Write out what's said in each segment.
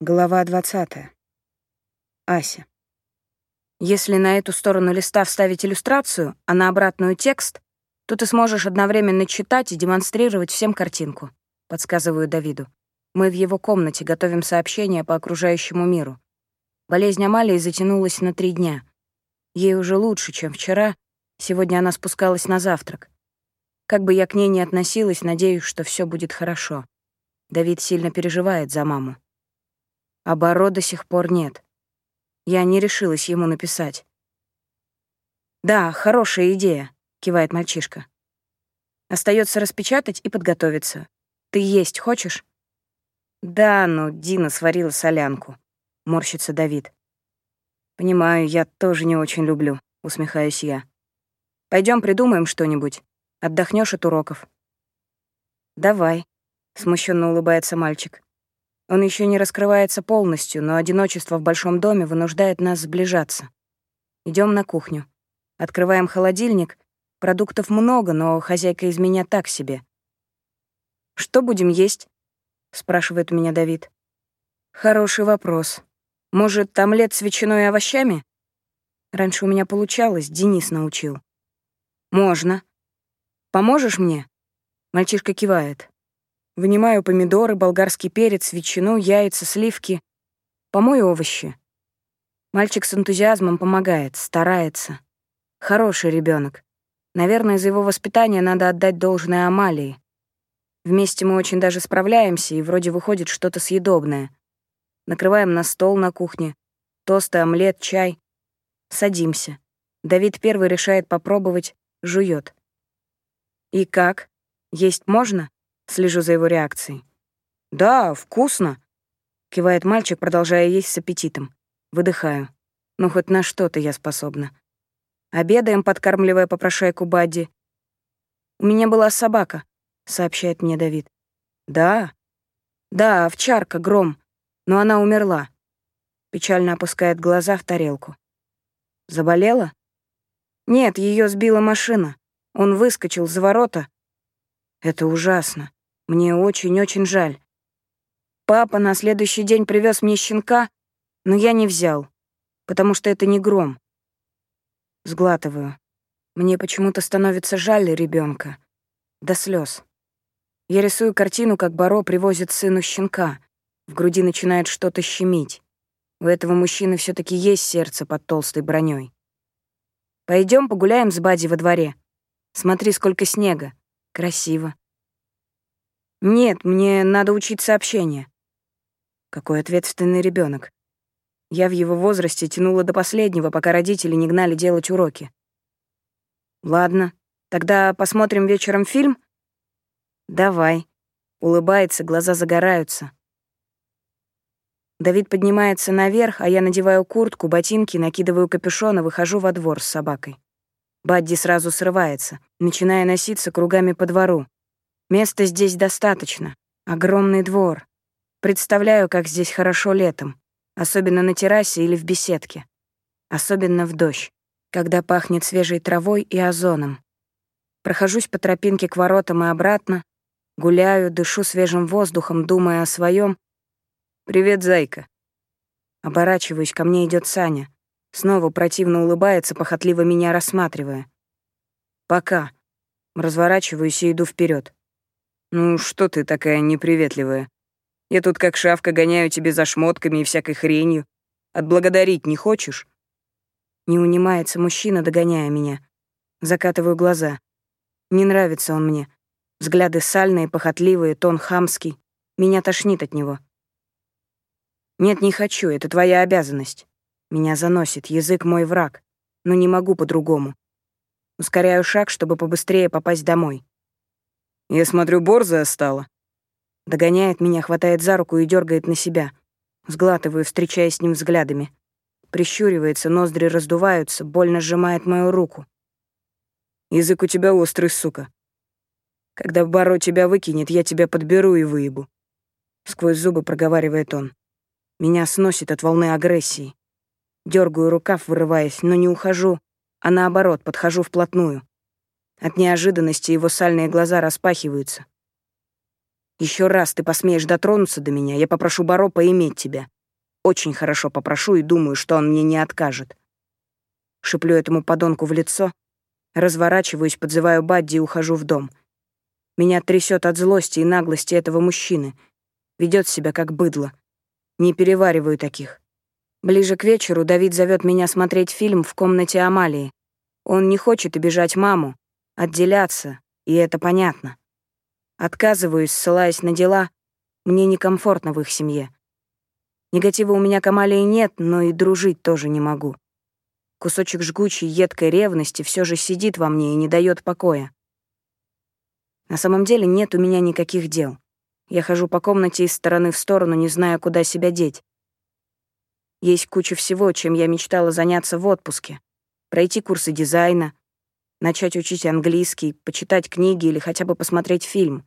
Глава 20. Ася. Если на эту сторону листа вставить иллюстрацию, а на обратную текст, то ты сможешь одновременно читать и демонстрировать всем картинку, подсказываю Давиду. Мы в его комнате готовим сообщения по окружающему миру. Болезнь Амалии затянулась на три дня. Ей уже лучше, чем вчера. Сегодня она спускалась на завтрак. Как бы я к ней ни относилась, надеюсь, что все будет хорошо. Давид сильно переживает за маму а Баро до сих пор нет. Я не решилась ему написать. «Да, хорошая идея», — кивает мальчишка. Остается распечатать и подготовиться. Ты есть хочешь?» «Да, но Дина сварила солянку», — морщится Давид. «Понимаю, я тоже не очень люблю», — усмехаюсь я. Пойдем придумаем что-нибудь. Отдохнешь от уроков». «Давай», — смущенно улыбается мальчик. Он еще не раскрывается полностью, но одиночество в большом доме вынуждает нас сближаться. Идем на кухню. Открываем холодильник. Продуктов много, но хозяйка из меня так себе. «Что будем есть?» — спрашивает меня Давид. «Хороший вопрос. Может, омлет с ветчиной и овощами?» Раньше у меня получалось, Денис научил. «Можно. Поможешь мне?» Мальчишка кивает. Вынимаю помидоры, болгарский перец, ветчину, яйца, сливки. Помою овощи. Мальчик с энтузиазмом помогает, старается. Хороший ребенок. Наверное, за его воспитание надо отдать должное Амалии. Вместе мы очень даже справляемся, и вроде выходит что-то съедобное. Накрываем на стол на кухне. Тосты, омлет, чай. Садимся. Давид первый решает попробовать, жует. «И как? Есть можно?» Слежу за его реакцией. «Да, вкусно», — кивает мальчик, продолжая есть с аппетитом. Выдыхаю. Ну, хоть на что-то я способна. Обедаем, подкармливая попрошайку Бадди. «У меня была собака», — сообщает мне Давид. «Да?» «Да, овчарка, гром, но она умерла». Печально опускает глаза в тарелку. «Заболела?» «Нет, ее сбила машина. Он выскочил за ворота». «Это ужасно. Мне очень-очень жаль. Папа на следующий день привез мне щенка, но я не взял, потому что это не гром. Сглатываю. Мне почему-то становится жаль ребенка. До слез. Я рисую картину, как Баро привозит сыну щенка. В груди начинает что-то щемить. У этого мужчины все таки есть сердце под толстой броней. Пойдем погуляем с Бади во дворе. Смотри, сколько снега. Красиво. Нет, мне надо учить сообщения. Какой ответственный ребенок. Я в его возрасте тянула до последнего, пока родители не гнали делать уроки. Ладно, тогда посмотрим вечером фильм? Давай. Улыбается, глаза загораются. Давид поднимается наверх, а я надеваю куртку, ботинки, накидываю капюшон и выхожу во двор с собакой. Бадди сразу срывается, начиная носиться кругами по двору. Места здесь достаточно. Огромный двор. Представляю, как здесь хорошо летом. Особенно на террасе или в беседке. Особенно в дождь, когда пахнет свежей травой и озоном. Прохожусь по тропинке к воротам и обратно. Гуляю, дышу свежим воздухом, думая о своем. «Привет, зайка». Оборачиваюсь, ко мне идет Саня. Снова противно улыбается, похотливо меня рассматривая. «Пока». Разворачиваюсь и иду вперед. «Ну что ты такая неприветливая? Я тут как шавка гоняю тебе за шмотками и всякой хренью. Отблагодарить не хочешь?» Не унимается мужчина, догоняя меня. Закатываю глаза. Не нравится он мне. Взгляды сальные, похотливые, тон хамский. Меня тошнит от него. «Нет, не хочу, это твоя обязанность. Меня заносит, язык мой враг, но не могу по-другому. Ускоряю шаг, чтобы побыстрее попасть домой. Я смотрю, борзая стала. Догоняет меня, хватает за руку и дергает на себя. Сглатываю, встречаясь с ним взглядами. Прищуривается, ноздри раздуваются, больно сжимает мою руку. Язык у тебя острый, сука. Когда Баро тебя выкинет, я тебя подберу и выебу. Сквозь зубы проговаривает он. Меня сносит от волны агрессии. Дергаю рукав, вырываясь, но не ухожу, а наоборот, подхожу вплотную. От неожиданности его сальные глаза распахиваются. Еще раз ты посмеешь дотронуться до меня, я попрошу Баро поиметь тебя. Очень хорошо попрошу и думаю, что он мне не откажет. Шиплю этому подонку в лицо, разворачиваюсь, подзываю Бадди и ухожу в дом. Меня трясет от злости и наглости этого мужчины. Ведет себя как быдло. Не перевариваю таких. Ближе к вечеру Давид зовет меня смотреть фильм в комнате Амалии. Он не хочет обижать маму, отделяться, и это понятно. Отказываюсь, ссылаясь на дела. Мне некомфортно в их семье. Негатива у меня к Амалии нет, но и дружить тоже не могу. Кусочек жгучей, едкой ревности все же сидит во мне и не дает покоя. На самом деле нет у меня никаких дел. Я хожу по комнате из стороны в сторону, не зная, куда себя деть. Есть куча всего, чем я мечтала заняться в отпуске пройти курсы дизайна, начать учить английский, почитать книги или хотя бы посмотреть фильм.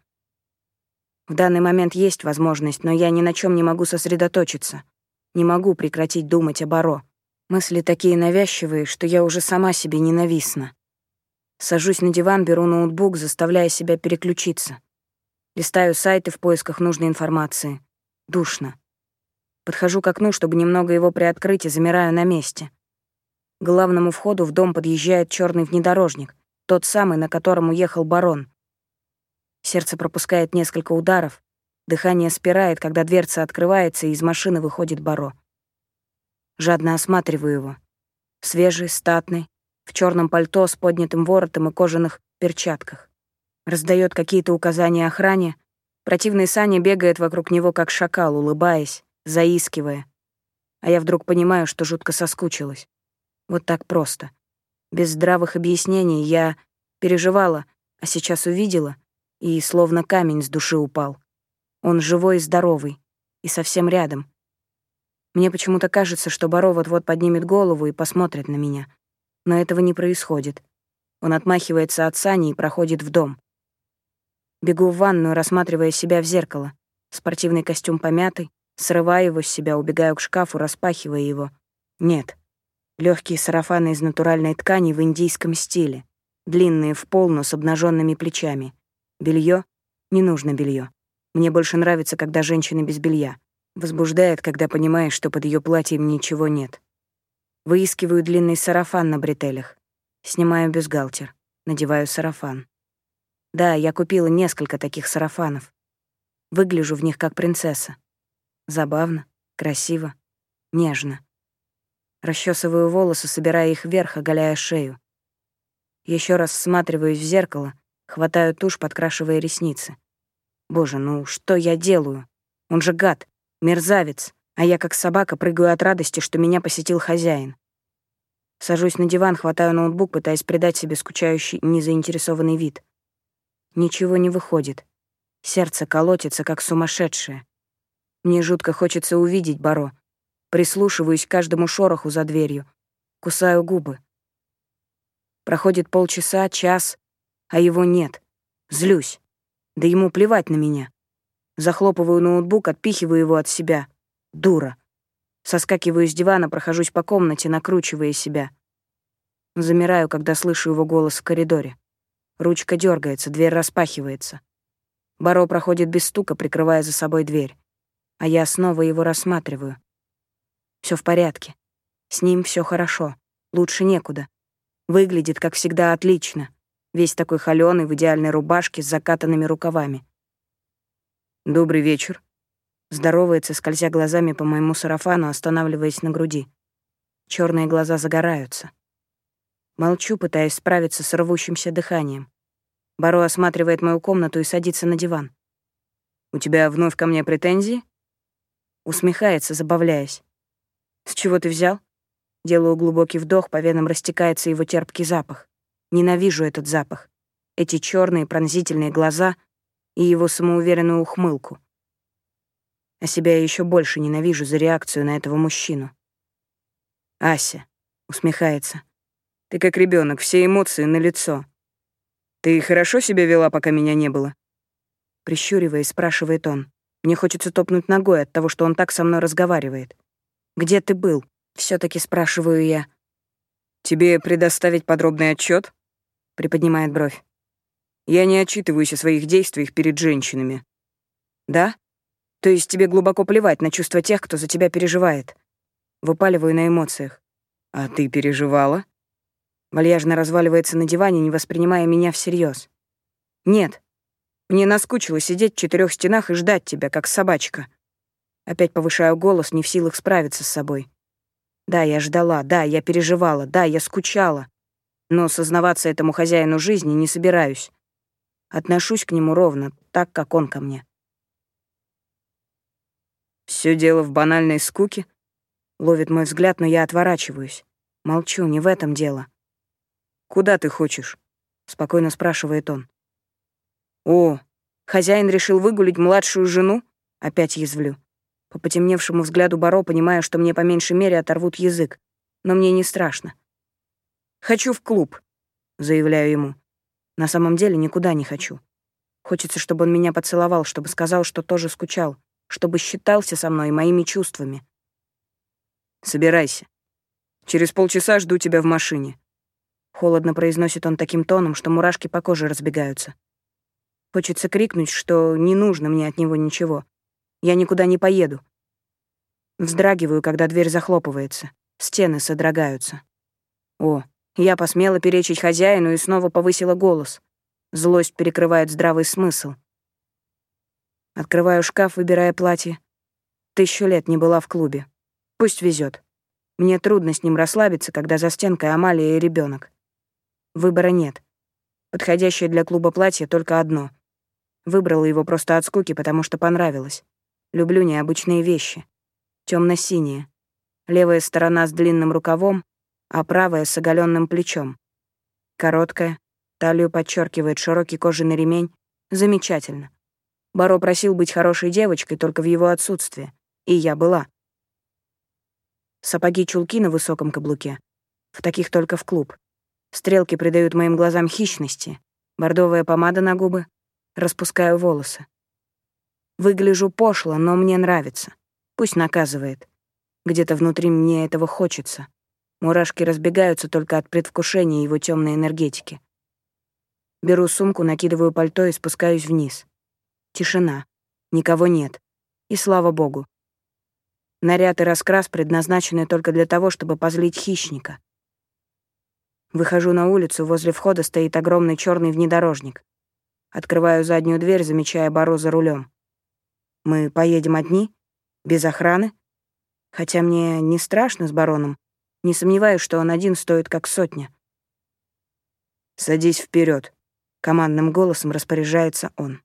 В данный момент есть возможность, но я ни на чем не могу сосредоточиться. Не могу прекратить думать о Баро. Мысли такие навязчивые, что я уже сама себе ненавистна. Сажусь на диван, беру ноутбук, заставляя себя переключиться. Листаю сайты в поисках нужной информации. Душно. Подхожу к окну, чтобы немного его приоткрыть, и замираю на месте. К главному входу в дом подъезжает черный внедорожник, тот самый, на котором уехал барон. Сердце пропускает несколько ударов, дыхание спирает, когда дверца открывается, и из машины выходит Баро. Жадно осматриваю его. Свежий, статный, в черном пальто с поднятым воротом и кожаных перчатках. Раздает какие-то указания охране. Противный Саня бегает вокруг него, как шакал, улыбаясь, заискивая. А я вдруг понимаю, что жутко соскучилась. Вот так просто. Без здравых объяснений я переживала, а сейчас увидела, и словно камень с души упал. Он живой и здоровый, и совсем рядом. Мне почему-то кажется, что Баро вот-вот поднимет голову и посмотрит на меня. Но этого не происходит. Он отмахивается от Сани и проходит в дом. Бегу в ванную, рассматривая себя в зеркало. Спортивный костюм помятый, срываю его с себя, убегаю к шкафу, распахивая его. Нет, Легкие сарафаны из натуральной ткани в индийском стиле, длинные в пол, но с обнаженными плечами. Белье? Не нужно белье. Мне больше нравится, когда женщина без белья. Возбуждает, когда понимаешь, что под ее платьем ничего нет. Выискиваю длинный сарафан на бретелях. Снимаю бюстгальтер. Надеваю сарафан. Да, я купила несколько таких сарафанов. Выгляжу в них как принцесса. Забавно, красиво, нежно. Расчесываю волосы, собирая их вверх, оголяя шею. Еще раз всматриваюсь в зеркало, хватаю тушь, подкрашивая ресницы. Боже, ну что я делаю? Он же гад, мерзавец, а я как собака прыгаю от радости, что меня посетил хозяин. Сажусь на диван, хватаю ноутбук, пытаясь придать себе скучающий, незаинтересованный вид. Ничего не выходит. Сердце колотится, как сумасшедшее. Мне жутко хочется увидеть Баро, Прислушиваюсь к каждому шороху за дверью. Кусаю губы. Проходит полчаса, час, а его нет. Злюсь. Да ему плевать на меня. Захлопываю ноутбук, отпихиваю его от себя. Дура. Соскакиваю с дивана, прохожусь по комнате, накручивая себя. Замираю, когда слышу его голос в коридоре. Ручка дергается, дверь распахивается. Баро проходит без стука, прикрывая за собой дверь. А я снова его рассматриваю. Все в порядке. С ним все хорошо. Лучше некуда. Выглядит, как всегда, отлично. Весь такой холёный в идеальной рубашке с закатанными рукавами. «Добрый вечер», Здоровается, скользя глазами по моему сарафану, останавливаясь на груди. Черные глаза загораются. Молчу, пытаясь справиться с рвущимся дыханием. Баро осматривает мою комнату и садится на диван. «У тебя вновь ко мне претензии?» Усмехается, забавляясь. «С чего ты взял?» Делаю глубокий вдох, по венам растекается его терпкий запах. Ненавижу этот запах. Эти черные пронзительные глаза и его самоуверенную ухмылку. А себя я еще больше ненавижу за реакцию на этого мужчину. «Ася», — усмехается, — «ты как ребенок, все эмоции на лицо. Ты хорошо себя вела, пока меня не было?» Прищуриваясь, спрашивает он. Мне хочется топнуть ногой от того, что он так со мной разговаривает. Где ты был? все таки спрашиваю я. Тебе предоставить подробный отчет? Приподнимает бровь. Я не отчитываюсь о своих действиях перед женщинами. Да? То есть тебе глубоко плевать на чувства тех, кто за тебя переживает. Выпаливаю на эмоциях. А ты переживала? Вальяжно разваливается на диване, не воспринимая меня всерьез. Нет. Мне наскучило сидеть в четырех стенах и ждать тебя, как собачка. Опять повышаю голос, не в силах справиться с собой. Да, я ждала, да, я переживала, да, я скучала. Но сознаваться этому хозяину жизни не собираюсь. Отношусь к нему ровно, так, как он ко мне. Все дело в банальной скуке. Ловит мой взгляд, но я отворачиваюсь. Молчу, не в этом дело. «Куда ты хочешь?» — спокойно спрашивает он. «О, хозяин решил выгулить младшую жену?» Опять язвлю. По потемневшему взгляду Баро понимаю, что мне по меньшей мере оторвут язык, но мне не страшно. «Хочу в клуб», — заявляю ему. На самом деле никуда не хочу. Хочется, чтобы он меня поцеловал, чтобы сказал, что тоже скучал, чтобы считался со мной и моими чувствами. «Собирайся. Через полчаса жду тебя в машине». Холодно произносит он таким тоном, что мурашки по коже разбегаются. Хочется крикнуть, что не нужно мне от него ничего. Я никуда не поеду. Вздрагиваю, когда дверь захлопывается. Стены содрогаются. О, я посмела перечить хозяину и снова повысила голос. Злость перекрывает здравый смысл. Открываю шкаф, выбирая платье. Тысячу лет не была в клубе. Пусть везет. Мне трудно с ним расслабиться, когда за стенкой Амалия и ребенок. Выбора нет. Подходящее для клуба платье только одно. Выбрала его просто от скуки, потому что понравилось. Люблю необычные вещи. темно синие Левая сторона с длинным рукавом, а правая с оголенным плечом. Короткая, талию подчеркивает широкий кожаный ремень. Замечательно. Баро просил быть хорошей девочкой только в его отсутствие, и я была. Сапоги-чулки на высоком каблуке. В таких только в клуб. Стрелки придают моим глазам хищности. Бордовая помада на губы. Распускаю волосы. Выгляжу пошло, но мне нравится. Пусть наказывает. Где-то внутри мне этого хочется. Мурашки разбегаются только от предвкушения его темной энергетики. Беру сумку, накидываю пальто и спускаюсь вниз. Тишина. Никого нет. И слава богу. Наряд и раскрас предназначены только для того, чтобы позлить хищника. Выхожу на улицу, возле входа стоит огромный черный внедорожник. Открываю заднюю дверь, замечая Баро за рулем. Мы поедем одни? Без охраны? Хотя мне не страшно с бароном. Не сомневаюсь, что он один стоит как сотня. «Садись вперед, командным голосом распоряжается он.